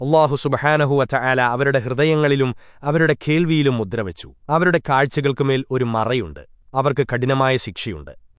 അള്ളാഹു സുബഹാനഹുവറ്റ ആല അവരുടെ ഹൃദയങ്ങളിലും അവരുടെ കേൾവിയിലും മുദ്രവച്ചു. അവരുടെ കാഴ്ചകൾക്കുമേൽ ഒരു മറയുണ്ട്. അവർക്ക് കഠിനമായ ശിക്ഷയുണ്ട്.